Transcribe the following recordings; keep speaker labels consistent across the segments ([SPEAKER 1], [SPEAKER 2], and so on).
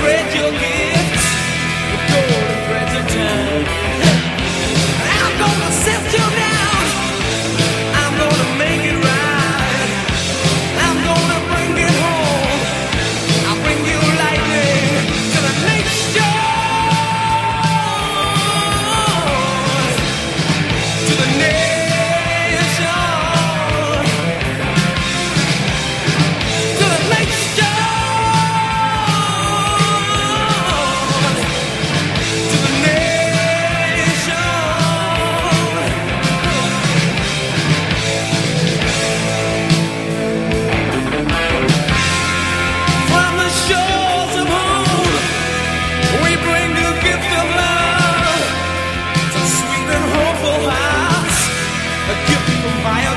[SPEAKER 1] spread your gift.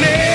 [SPEAKER 1] name.